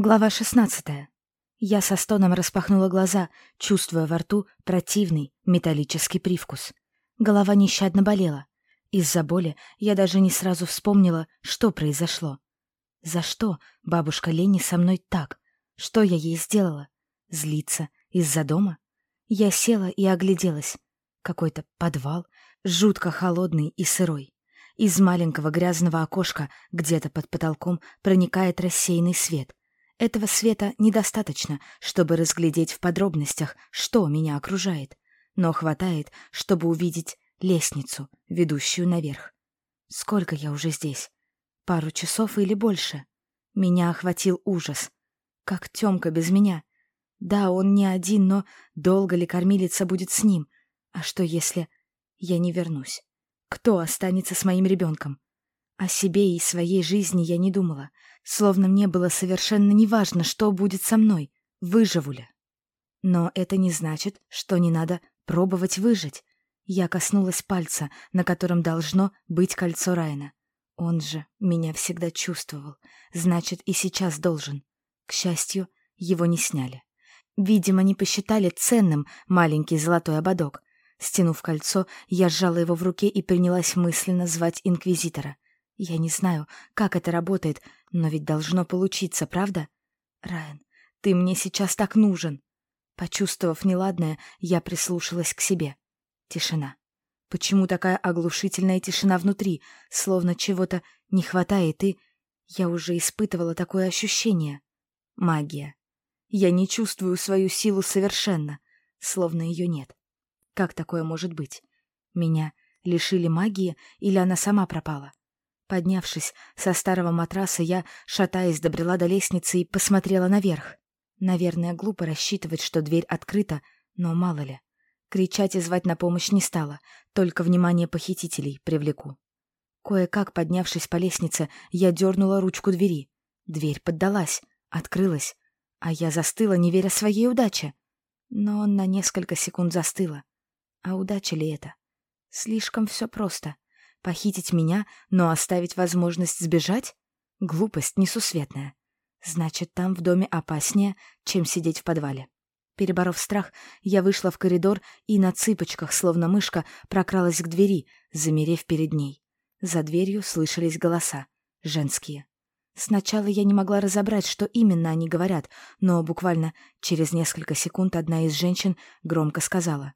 Глава шестнадцатая. Я со стоном распахнула глаза, чувствуя во рту противный металлический привкус. Голова нещадно болела. Из-за боли я даже не сразу вспомнила, что произошло. За что бабушка Лени со мной так? Что я ей сделала? Злиться из-за дома? Я села и огляделась. Какой-то подвал, жутко холодный и сырой. Из маленького грязного окошка где-то под потолком проникает рассеянный свет. Этого света недостаточно, чтобы разглядеть в подробностях, что меня окружает, но хватает, чтобы увидеть лестницу, ведущую наверх. Сколько я уже здесь? Пару часов или больше? Меня охватил ужас. Как Тёмка без меня? Да, он не один, но долго ли кормилица будет с ним? А что если я не вернусь? Кто останется с моим ребенком? О себе и своей жизни я не думала — Словно мне было совершенно неважно, что будет со мной, выживу ли. Но это не значит, что не надо пробовать выжить. Я коснулась пальца, на котором должно быть кольцо Райна. Он же меня всегда чувствовал, значит, и сейчас должен. К счастью, его не сняли. Видимо, не посчитали ценным маленький золотой ободок. Стянув кольцо, я сжала его в руке и принялась мысленно звать Инквизитора — я не знаю, как это работает, но ведь должно получиться, правда? Райан, ты мне сейчас так нужен. Почувствовав неладное, я прислушалась к себе. Тишина. Почему такая оглушительная тишина внутри, словно чего-то не хватает, и... Я уже испытывала такое ощущение. Магия. Я не чувствую свою силу совершенно, словно ее нет. Как такое может быть? Меня лишили магии или она сама пропала? Поднявшись со старого матраса, я, шатаясь, добрела до лестницы и посмотрела наверх. Наверное, глупо рассчитывать, что дверь открыта, но мало ли. Кричать и звать на помощь не стала, только внимание похитителей привлеку. Кое-как, поднявшись по лестнице, я дернула ручку двери. Дверь поддалась, открылась, а я застыла, не веря своей удаче. Но на несколько секунд застыла. А удача ли это? Слишком все просто — Похитить меня, но оставить возможность сбежать? Глупость несусветная. Значит, там в доме опаснее, чем сидеть в подвале. Переборов страх, я вышла в коридор и на цыпочках, словно мышка, прокралась к двери, замерев перед ней. За дверью слышались голоса. Женские. Сначала я не могла разобрать, что именно они говорят, но буквально через несколько секунд одна из женщин громко сказала.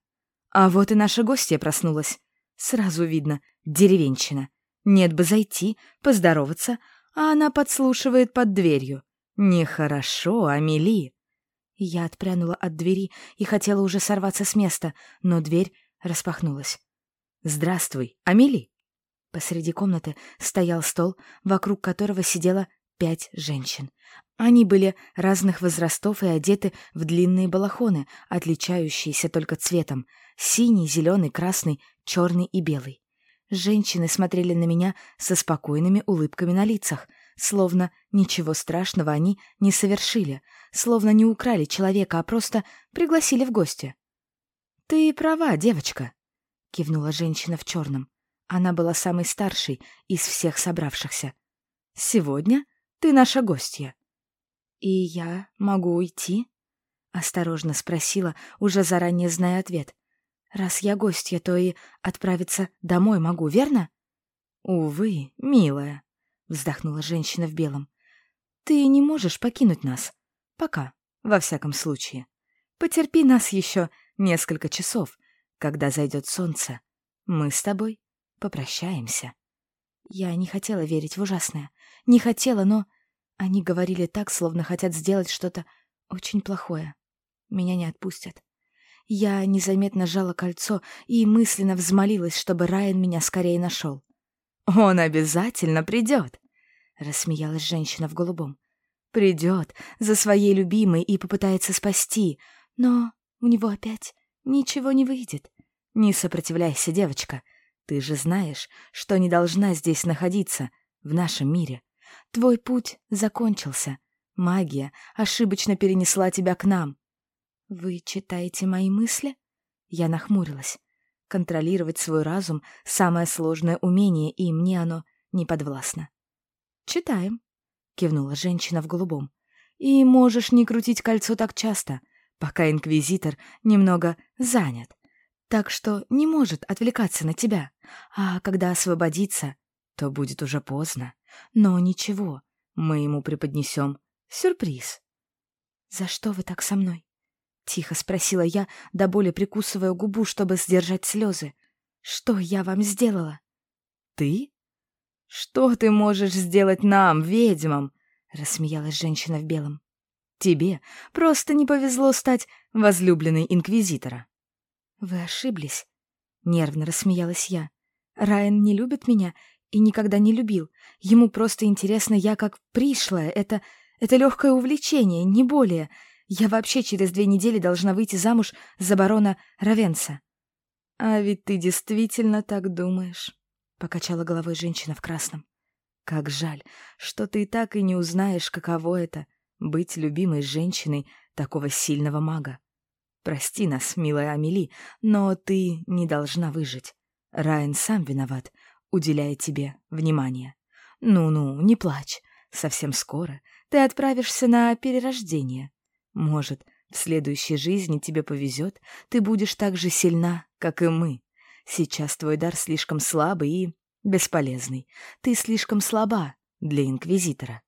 «А вот и наша гостья проснулась. Сразу видно, деревенщина. Нет бы зайти, поздороваться, а она подслушивает под дверью. Нехорошо, Амели. Я отпрянула от двери и хотела уже сорваться с места, но дверь распахнулась. «Здравствуй, Амели!» Посреди комнаты стоял стол, вокруг которого сидело пять женщин. Они были разных возрастов и одеты в длинные балахоны, отличающиеся только цветом — синий, зеленый, красный, черный и белый. Женщины смотрели на меня со спокойными улыбками на лицах, словно ничего страшного они не совершили, словно не украли человека, а просто пригласили в гости. «Ты права, девочка», — кивнула женщина в черном. Она была самой старшей из всех собравшихся. «Сегодня ты наша гостья». «И я могу уйти?» — осторожно спросила, уже заранее зная ответ. Раз я гостья, то и отправиться домой могу, верно? Увы, милая, вздохнула женщина в белом. Ты не можешь покинуть нас. Пока, во всяком случае. Потерпи нас еще несколько часов. Когда зайдет солнце, мы с тобой попрощаемся. Я не хотела верить в ужасное. Не хотела, но... Они говорили так, словно хотят сделать что-то очень плохое. Меня не отпустят. Я незаметно сжала кольцо и мысленно взмолилась, чтобы Райан меня скорее нашел. «Он обязательно придет!» — рассмеялась женщина в голубом. «Придет за своей любимой и попытается спасти, но у него опять ничего не выйдет. Не сопротивляйся, девочка. Ты же знаешь, что не должна здесь находиться, в нашем мире. Твой путь закончился. Магия ошибочно перенесла тебя к нам. «Вы читаете мои мысли?» Я нахмурилась. Контролировать свой разум — самое сложное умение, и мне оно не подвластно. «Читаем», — кивнула женщина в голубом. И можешь не крутить кольцо так часто, пока инквизитор немного занят. Так что не может отвлекаться на тебя. А когда освободится, то будет уже поздно. Но ничего, мы ему преподнесем сюрприз. «За что вы так со мной?» — тихо спросила я, до боли прикусывая губу, чтобы сдержать слезы. «Что я вам сделала?» «Ты? Что ты можешь сделать нам, ведьмам?» — рассмеялась женщина в белом. «Тебе просто не повезло стать возлюбленной инквизитора». «Вы ошиблись», — нервно рассмеялась я. «Райан не любит меня и никогда не любил. Ему просто интересно я как пришлая. Это... это легкое увлечение, не более. Я вообще через две недели должна выйти замуж за барона Равенса». «А ведь ты действительно так думаешь», — покачала головой женщина в красном. «Как жаль, что ты так и не узнаешь, каково это — быть любимой женщиной такого сильного мага. Прости нас, милая Амели, но ты не должна выжить. Райан сам виноват, уделяя тебе внимание. Ну-ну, не плачь. Совсем скоро ты отправишься на перерождение. Может, в следующей жизни тебе повезет, ты будешь так же сильна, как и мы. Сейчас твой дар слишком слабый и бесполезный. Ты слишком слаба для Инквизитора.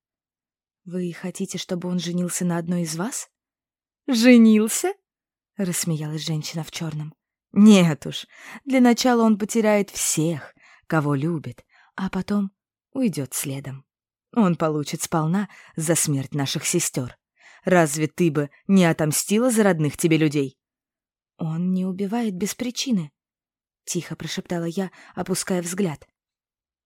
Вы хотите, чтобы он женился на одной из вас? Женился? — рассмеялась женщина в черном. «Нет уж, для начала он потеряет всех, кого любит, а потом уйдет следом. Он получит сполна за смерть наших сестер. Разве ты бы не отомстила за родных тебе людей?» «Он не убивает без причины», — тихо прошептала я, опуская взгляд.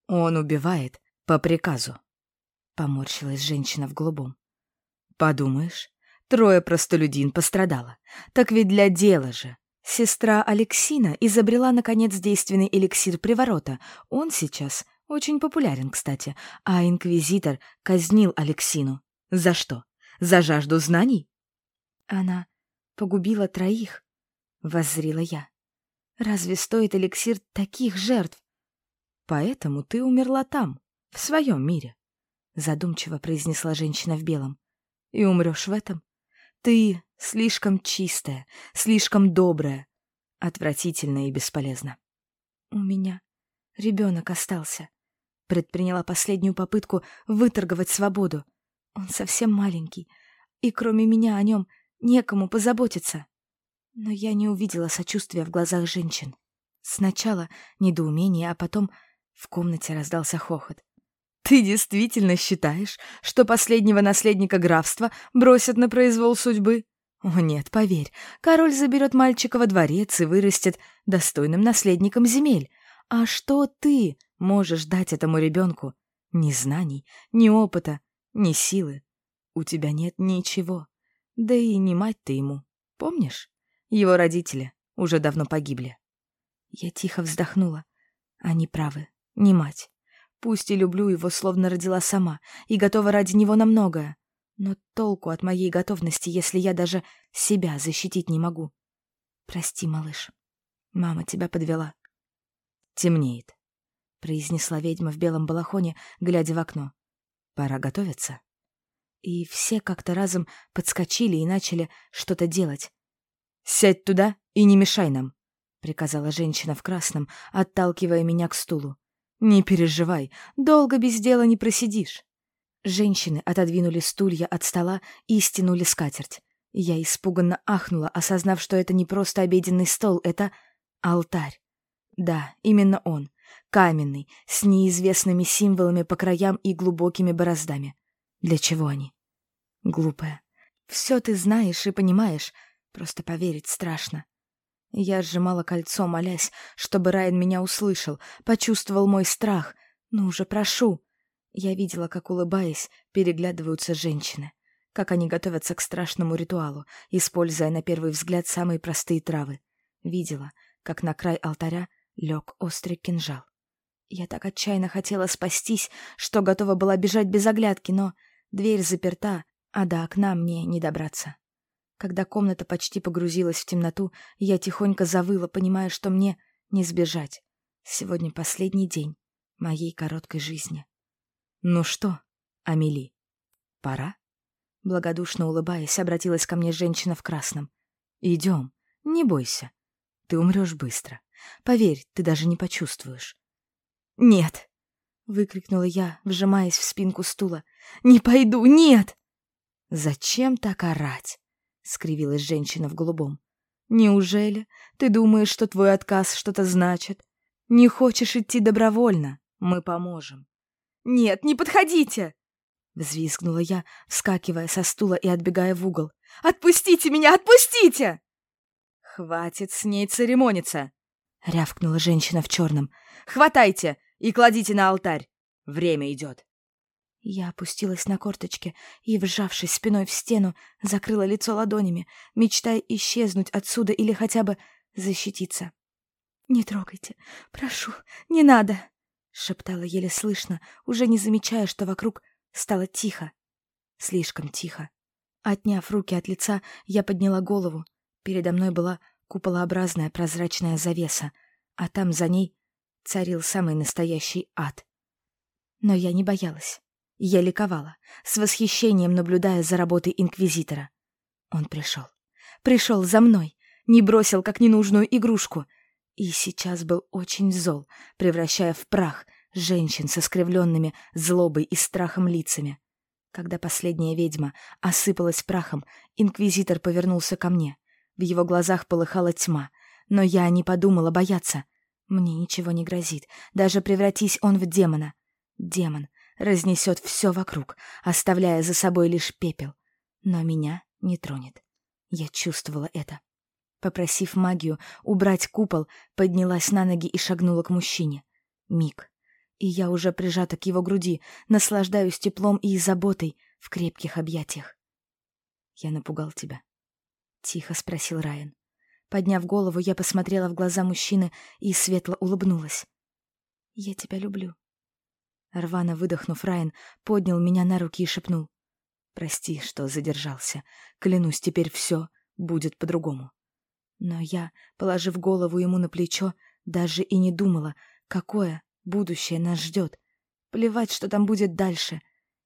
«Он убивает по приказу», — поморщилась женщина в голубом. «Подумаешь, Трое простолюдин пострадало. Так ведь для дела же. Сестра Алексина изобрела, наконец, действенный эликсир приворота. Он сейчас очень популярен, кстати. А инквизитор казнил Алексину. За что? За жажду знаний? Она погубила троих, — воззрила я. Разве стоит эликсир таких жертв? Поэтому ты умерла там, в своем мире, — задумчиво произнесла женщина в белом. И умрешь в этом. Ты слишком чистая, слишком добрая, отвратительно и бесполезно. У меня ребенок остался. Предприняла последнюю попытку выторговать свободу. Он совсем маленький, и кроме меня о нем некому позаботиться. Но я не увидела сочувствия в глазах женщин. Сначала недоумение, а потом в комнате раздался хохот. Ты действительно считаешь, что последнего наследника графства бросят на произвол судьбы? О нет, поверь, король заберет мальчика во дворец и вырастет достойным наследником земель. А что ты можешь дать этому ребенку? Ни знаний, ни опыта, ни силы. У тебя нет ничего. Да и не мать ты ему. Помнишь? Его родители уже давно погибли. Я тихо вздохнула. Они правы, не мать. Пусть и люблю его, словно родила сама, и готова ради него на многое. Но толку от моей готовности, если я даже себя защитить не могу. Прости, малыш. Мама тебя подвела. Темнеет, произнесла ведьма в белом балахоне, глядя в окно. Пора готовиться. И все как-то разом подскочили и начали что-то делать. «Сядь туда и не мешай нам», — приказала женщина в красном, отталкивая меня к стулу. «Не переживай, долго без дела не просидишь». Женщины отодвинули стулья от стола и стянули скатерть. Я испуганно ахнула, осознав, что это не просто обеденный стол, это алтарь. Да, именно он. Каменный, с неизвестными символами по краям и глубокими бороздами. Для чего они? Глупая. Все ты знаешь и понимаешь, просто поверить страшно. Я сжимала кольцо, молясь, чтобы Райан меня услышал, почувствовал мой страх. «Ну уже прошу!» Я видела, как, улыбаясь, переглядываются женщины, как они готовятся к страшному ритуалу, используя на первый взгляд самые простые травы. Видела, как на край алтаря лег острый кинжал. Я так отчаянно хотела спастись, что готова была бежать без оглядки, но дверь заперта, а до окна мне не добраться. Когда комната почти погрузилась в темноту, я тихонько завыла, понимая, что мне не сбежать. Сегодня последний день моей короткой жизни. «Ну что, Амели, пора?» Благодушно улыбаясь, обратилась ко мне женщина в красном. «Идем, не бойся. Ты умрешь быстро. Поверь, ты даже не почувствуешь». «Нет!» — выкрикнула я, вжимаясь в спинку стула. «Не пойду, нет!» «Зачем так орать?» — скривилась женщина в голубом. «Неужели ты думаешь, что твой отказ что-то значит? Не хочешь идти добровольно? Мы поможем». «Нет, не подходите!» — взвизгнула я, вскакивая со стула и отбегая в угол. «Отпустите меня, отпустите!» «Хватит с ней церемониться!» — рявкнула женщина в черном. «Хватайте и кладите на алтарь! Время идет!» Я опустилась на корточки и, вжавшись спиной в стену, закрыла лицо ладонями, мечтая исчезнуть отсюда или хотя бы защититься. «Не трогайте, прошу, не надо!» — шептала еле слышно, уже не замечая, что вокруг стало тихо. Слишком тихо. Отняв руки от лица, я подняла голову. Передо мной была куполообразная прозрачная завеса, а там за ней царил самый настоящий ад. Но я не боялась. Я ликовала, с восхищением наблюдая за работой инквизитора. Он пришел. Пришел за мной, не бросил как ненужную игрушку. И сейчас был очень зол, превращая в прах женщин со скривленными злобой и страхом лицами. Когда последняя ведьма осыпалась прахом, инквизитор повернулся ко мне. В его глазах полыхала тьма, но я не подумала бояться. Мне ничего не грозит, даже превратись он в демона. Демон, разнесет все вокруг, оставляя за собой лишь пепел. Но меня не тронет. Я чувствовала это. Попросив магию убрать купол, поднялась на ноги и шагнула к мужчине. Миг. И я уже прижата к его груди, наслаждаюсь теплом и заботой в крепких объятиях. «Я напугал тебя?» — тихо спросил Райан. Подняв голову, я посмотрела в глаза мужчины и светло улыбнулась. «Я тебя люблю», Рвано выдохнув, Райан поднял меня на руки и шепнул. «Прости, что задержался. Клянусь, теперь все будет по-другому». Но я, положив голову ему на плечо, даже и не думала, какое будущее нас ждет. Плевать, что там будет дальше.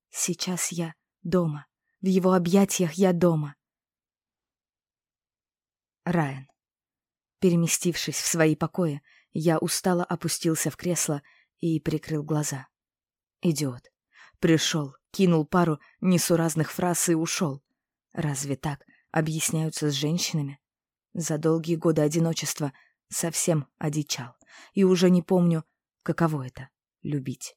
Сейчас я дома. В его объятиях я дома. Райан. Переместившись в свои покои, я устало опустился в кресло и прикрыл глаза. Идиот. Пришел, кинул пару несуразных фраз и ушел. Разве так объясняются с женщинами? За долгие годы одиночества совсем одичал. И уже не помню, каково это — любить.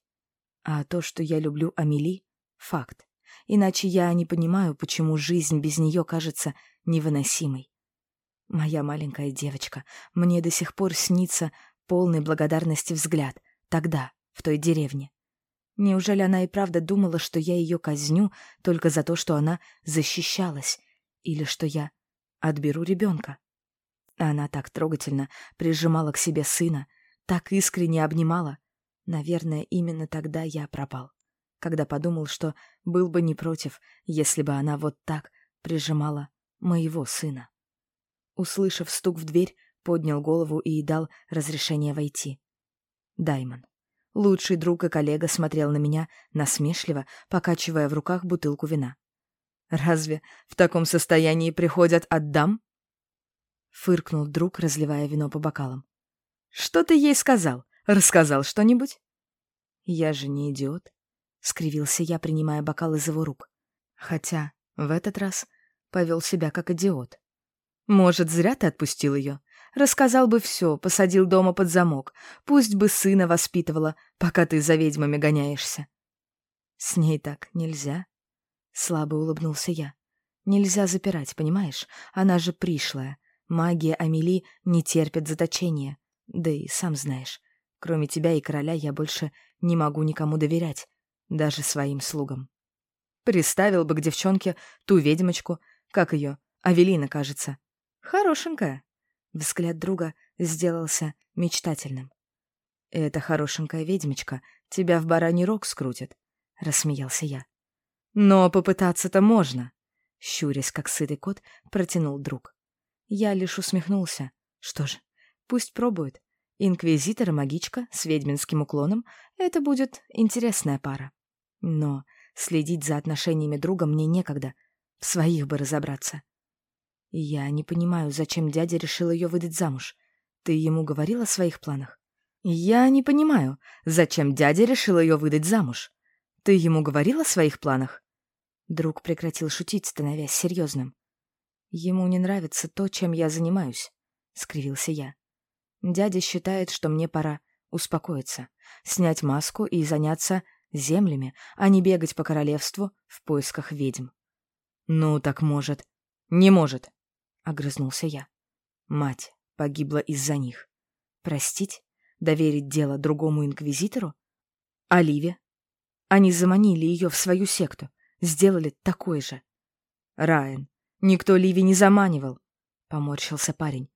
А то, что я люблю Амели — факт. Иначе я не понимаю, почему жизнь без нее кажется невыносимой. Моя маленькая девочка, мне до сих пор снится полный благодарности взгляд, тогда, в той деревне. Неужели она и правда думала, что я ее казню только за то, что она защищалась? Или что я отберу ребенка? Она так трогательно прижимала к себе сына, так искренне обнимала. Наверное, именно тогда я пропал. Когда подумал, что был бы не против, если бы она вот так прижимала моего сына. Услышав стук в дверь, поднял голову и дал разрешение войти. Даймон. Лучший друг и коллега смотрел на меня насмешливо, покачивая в руках бутылку вина. «Разве в таком состоянии приходят от дам?» Фыркнул друг, разливая вино по бокалам. «Что ты ей сказал? Рассказал что-нибудь?» «Я же не идиот», — скривился я, принимая бокал из его рук. Хотя в этот раз повел себя как идиот. «Может, зря ты отпустил ее? Рассказал бы все, посадил дома под замок. Пусть бы сына воспитывала, пока ты за ведьмами гоняешься. С ней так нельзя. Слабо улыбнулся я. Нельзя запирать, понимаешь? Она же пришлая. Магия Амели не терпит заточения. Да и сам знаешь, кроме тебя и короля я больше не могу никому доверять, даже своим слугам. Приставил бы к девчонке ту ведьмочку, как ее, Авелина, кажется. Хорошенькая. Взгляд друга сделался мечтательным. «Эта хорошенькая ведьмочка тебя в бараний рог скрутит», — рассмеялся я. «Но попытаться-то можно», — щурясь, как сытый кот, протянул друг. Я лишь усмехнулся. Что ж, пусть пробует. Инквизитор и магичка с ведьминским уклоном — это будет интересная пара. Но следить за отношениями друга мне некогда. В своих бы разобраться. Я не понимаю, зачем дядя решил ее выдать замуж. Ты ему говорил о своих планах? Я не понимаю, зачем дядя решил ее выдать замуж. Ты ему говорил о своих планах? Друг прекратил шутить, становясь серьезным. Ему не нравится то, чем я занимаюсь, скривился я. Дядя считает, что мне пора успокоиться, снять маску и заняться землями, а не бегать по королевству в поисках ведьм. «Ну, так может». «Не может», — огрызнулся я. Мать погибла из-за них. Простить? Доверить дело другому инквизитору? Оливе? Они заманили ее в свою секту, сделали такой же. Райан, никто Ливи не заманивал, — поморщился парень.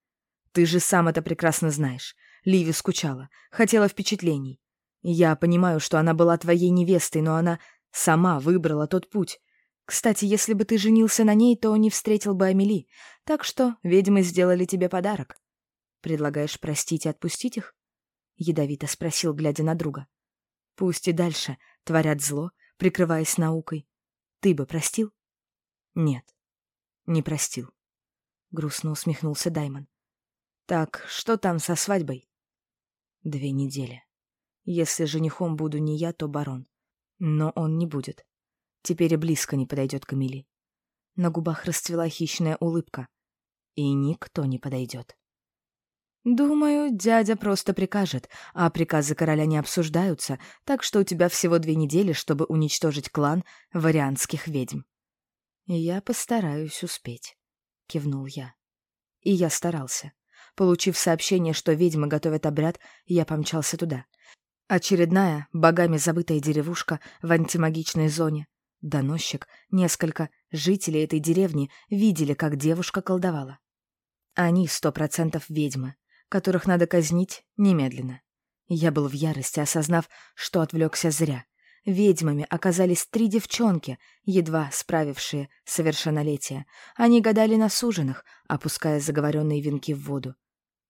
Ты же сам это прекрасно знаешь. Ливи скучала, хотела впечатлений. Я понимаю, что она была твоей невестой, но она сама выбрала тот путь. Кстати, если бы ты женился на ней, то не встретил бы Амели. Так что ведьмы сделали тебе подарок. Предлагаешь простить и отпустить их? Ядовито спросил, глядя на друга. Пусть и дальше творят зло, прикрываясь наукой. Ты бы простил? Нет, не простил. Грустно усмехнулся Даймон. Так, что там со свадьбой? Две недели. Если женихом буду не я, то барон. Но он не будет. Теперь и близко не подойдет к Эмили. На губах расцвела хищная улыбка. И никто не подойдет. «Думаю, дядя просто прикажет, а приказы короля не обсуждаются, так что у тебя всего две недели, чтобы уничтожить клан варианских ведьм». «Я постараюсь успеть», — кивнул я. И я старался. Получив сообщение, что ведьмы готовят обряд, я помчался туда. Очередная, богами забытая деревушка в антимагичной зоне. Доносчик, несколько жителей этой деревни видели, как девушка колдовала. Они сто процентов ведьмы, которых надо казнить немедленно. Я был в ярости, осознав, что отвлекся зря. Ведьмами оказались три девчонки, едва справившие совершеннолетие. Они гадали на суженых, опуская заговоренные венки в воду.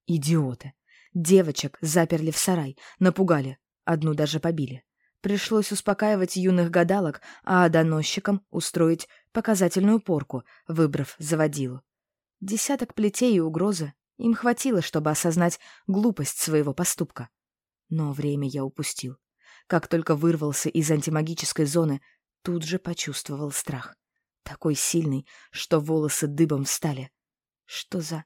Идиоты. Девочек заперли в сарай, напугали, Одну даже побили. Пришлось успокаивать юных гадалок, а доносчикам устроить показательную порку, выбрав заводилу. Десяток плетей и угрозы им хватило, чтобы осознать глупость своего поступка. Но время я упустил. Как только вырвался из антимагической зоны, тут же почувствовал страх. Такой сильный, что волосы дыбом встали. Что за...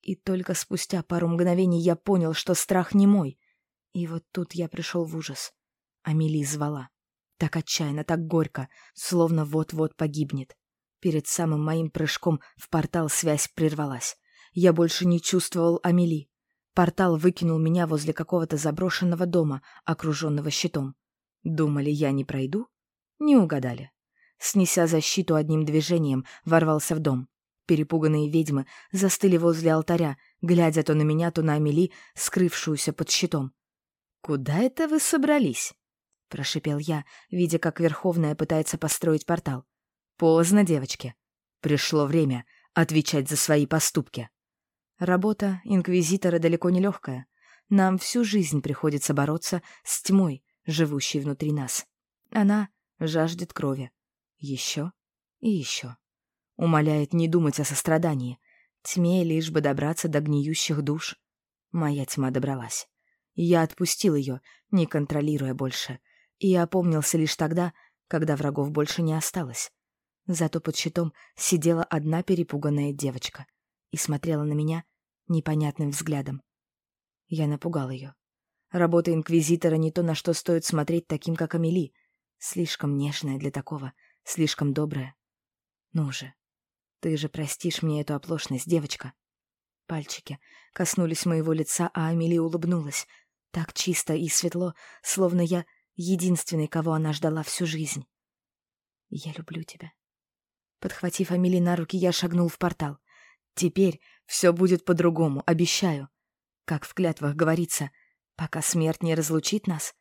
И только спустя пару мгновений я понял, что страх не мой. И вот тут я пришел в ужас. Амелия звала. Так отчаянно, так горько, словно вот-вот погибнет. Перед самым моим прыжком в портал связь прервалась. Я больше не чувствовал Амели. Портал выкинул меня возле какого-то заброшенного дома, окруженного щитом. Думали, я не пройду? Не угадали. Снеся защиту одним движением, ворвался в дом. Перепуганные ведьмы застыли возле алтаря, глядя то на меня, то на Амели, скрывшуюся под щитом. «Куда это вы собрались?» — прошипел я, видя, как Верховная пытается построить портал. «Поздно, девочки. Пришло время отвечать за свои поступки». Работа инквизитора далеко не легкая. Нам всю жизнь приходится бороться с тьмой, живущей внутри нас. Она жаждет крови. Еще и еще. Умоляет не думать о сострадании. Тьме лишь бы добраться до гниющих душ. Моя тьма добралась. Я отпустил ее, не контролируя больше, и опомнился лишь тогда, когда врагов больше не осталось. Зато под щитом сидела одна перепуганная девочка и смотрела на меня непонятным взглядом. Я напугал ее. Работа инквизитора не то, на что стоит смотреть таким, как Амели. Слишком нежная для такого, слишком добрая. Ну же, ты же простишь мне эту оплошность, девочка. Пальчики коснулись моего лица, а Амели улыбнулась, так чисто и светло, словно я единственный, кого она ждала всю жизнь. «Я люблю тебя». Подхватив Амели на руки, я шагнул в портал. «Теперь все будет по-другому, обещаю. Как в клятвах говорится, пока смерть не разлучит нас.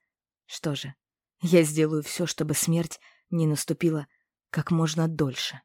Что же, я сделаю все, чтобы смерть не наступила как можно дольше».